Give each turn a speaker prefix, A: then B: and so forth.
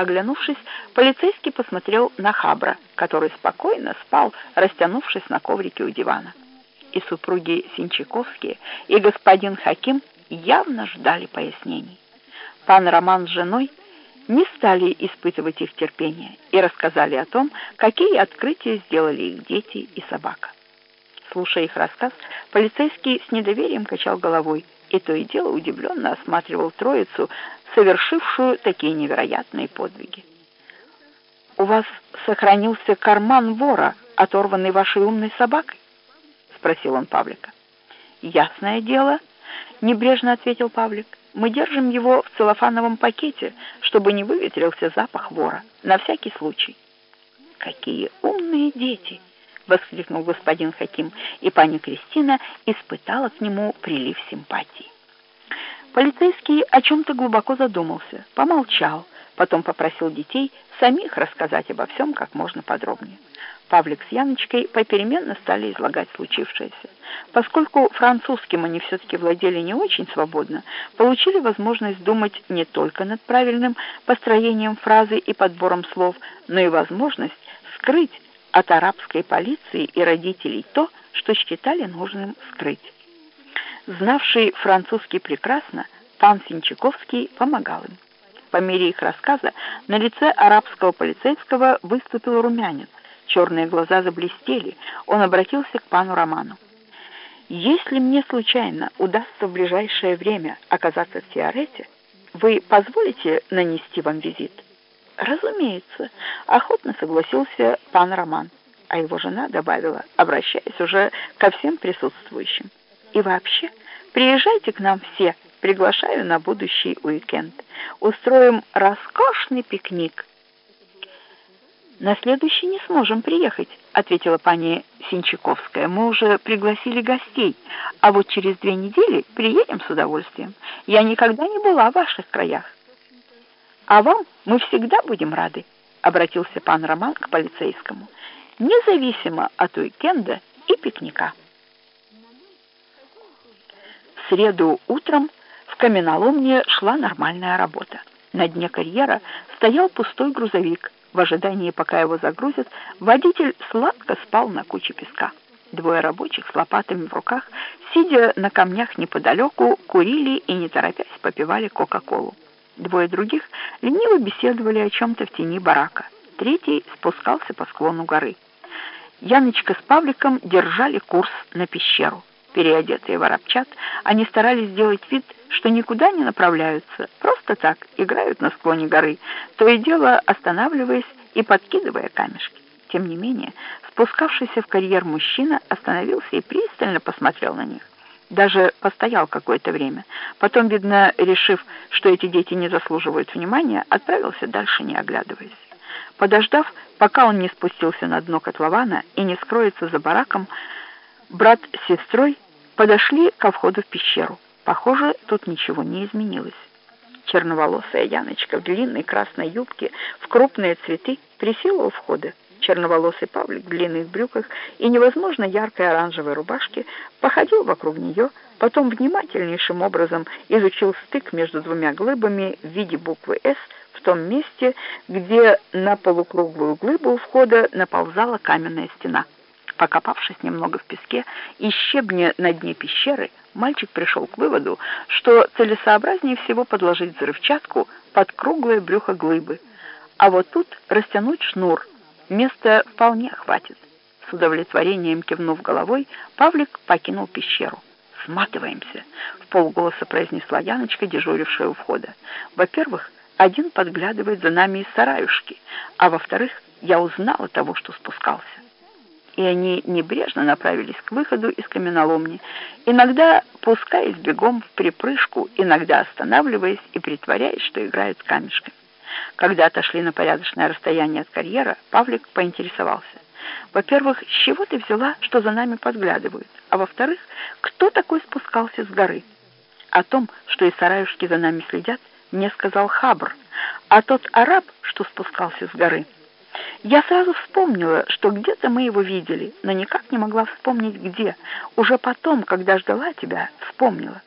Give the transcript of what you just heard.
A: Оглянувшись, полицейский посмотрел на Хабра, который спокойно спал, растянувшись на коврике у дивана. И супруги Синчаковские, и господин Хаким явно ждали пояснений. Пан Роман с женой не стали испытывать их терпение и рассказали о том, какие открытия сделали их дети и собака. Слушая их рассказ, полицейский с недоверием качал головой и то и дело удивленно осматривал троицу, совершившую такие невероятные подвиги. «У вас сохранился карман вора, оторванный вашей умной собакой?» — спросил он Павлика. «Ясное дело», — небрежно ответил Павлик. «Мы держим его в целлофановом пакете, чтобы не выветрился запах вора, на всякий случай». «Какие умные дети!» — воскликнул господин Хаким, и пани Кристина испытала к нему прилив симпатии. Полицейский о чем-то глубоко задумался, помолчал, потом попросил детей самих рассказать обо всем как можно подробнее. Павлик с Яночкой попеременно стали излагать случившееся. Поскольку французским они все-таки владели не очень свободно, получили возможность думать не только над правильным построением фразы и подбором слов, но и возможность скрыть от арабской полиции и родителей то, что считали нужным скрыть. Знавший французский прекрасно, пан Синчаковский помогал им. По мере их рассказа на лице арабского полицейского выступил румянец, черные глаза заблестели, он обратился к пану Роману. «Если мне случайно удастся в ближайшее время оказаться в Тиарете, вы позволите нанести вам визит?» «Разумеется», — охотно согласился пан Роман, а его жена добавила, обращаясь уже ко всем присутствующим. И вообще, приезжайте к нам все, приглашаю на будущий уикенд. Устроим роскошный пикник. На следующий не сможем приехать, ответила пани Синчаковская. Мы уже пригласили гостей, а вот через две недели приедем с удовольствием. Я никогда не была в ваших краях. А вам мы всегда будем рады, обратился пан Роман к полицейскому, независимо от уикенда и пикника среду утром в каменоломне шла нормальная работа. На дне карьера стоял пустой грузовик. В ожидании, пока его загрузят, водитель сладко спал на куче песка. Двое рабочих с лопатами в руках, сидя на камнях неподалеку, курили и, не торопясь, попивали Кока-Колу. Двое других лениво беседовали о чем-то в тени барака. Третий спускался по склону горы. Яночка с Павликом держали курс на пещеру. Переодетые в арабчат, они старались сделать вид, что никуда не направляются, просто так играют на склоне горы, то и дело останавливаясь и подкидывая камешки. Тем не менее, спускавшийся в карьер мужчина остановился и пристально посмотрел на них. Даже постоял какое-то время. Потом, видно, решив, что эти дети не заслуживают внимания, отправился дальше, не оглядываясь. Подождав, пока он не спустился на дно котлована и не скроется за бараком, Брат с сестрой подошли ко входу в пещеру. Похоже, тут ничего не изменилось. Черноволосая Яночка в длинной красной юбке в крупные цветы присела у входа. Черноволосый Павлик в длинных брюках и невозможно яркой оранжевой рубашке походил вокруг нее, потом внимательнейшим образом изучил стык между двумя глыбами в виде буквы «С» в том месте, где на полукруглую глыбу у входа наползала каменная стена. Покопавшись немного в песке и щебне на дне пещеры, мальчик пришел к выводу, что целесообразнее всего подложить взрывчатку под круглое брюхо глыбы, а вот тут растянуть шнур, места вполне хватит. С удовлетворением кивнув головой, Павлик покинул пещеру. «Сматываемся», — в полголоса произнесла Яночка, дежурившая у входа. «Во-первых, один подглядывает за нами из сараюшки, а во-вторых, я узнала того, что спускался» и они небрежно направились к выходу из каменоломни, иногда пускаясь бегом в припрыжку, иногда останавливаясь и притворяясь, что играют камешками. Когда отошли на порядочное расстояние от карьера, Павлик поинтересовался. Во-первых, с чего ты взяла, что за нами подглядывают? А во-вторых, кто такой спускался с горы? О том, что и сараюшки за нами следят, мне сказал Хабр, а тот араб, что спускался с горы, я сразу вспомнила, что где-то мы его видели, но никак не могла вспомнить где. Уже потом, когда ждала тебя, вспомнила.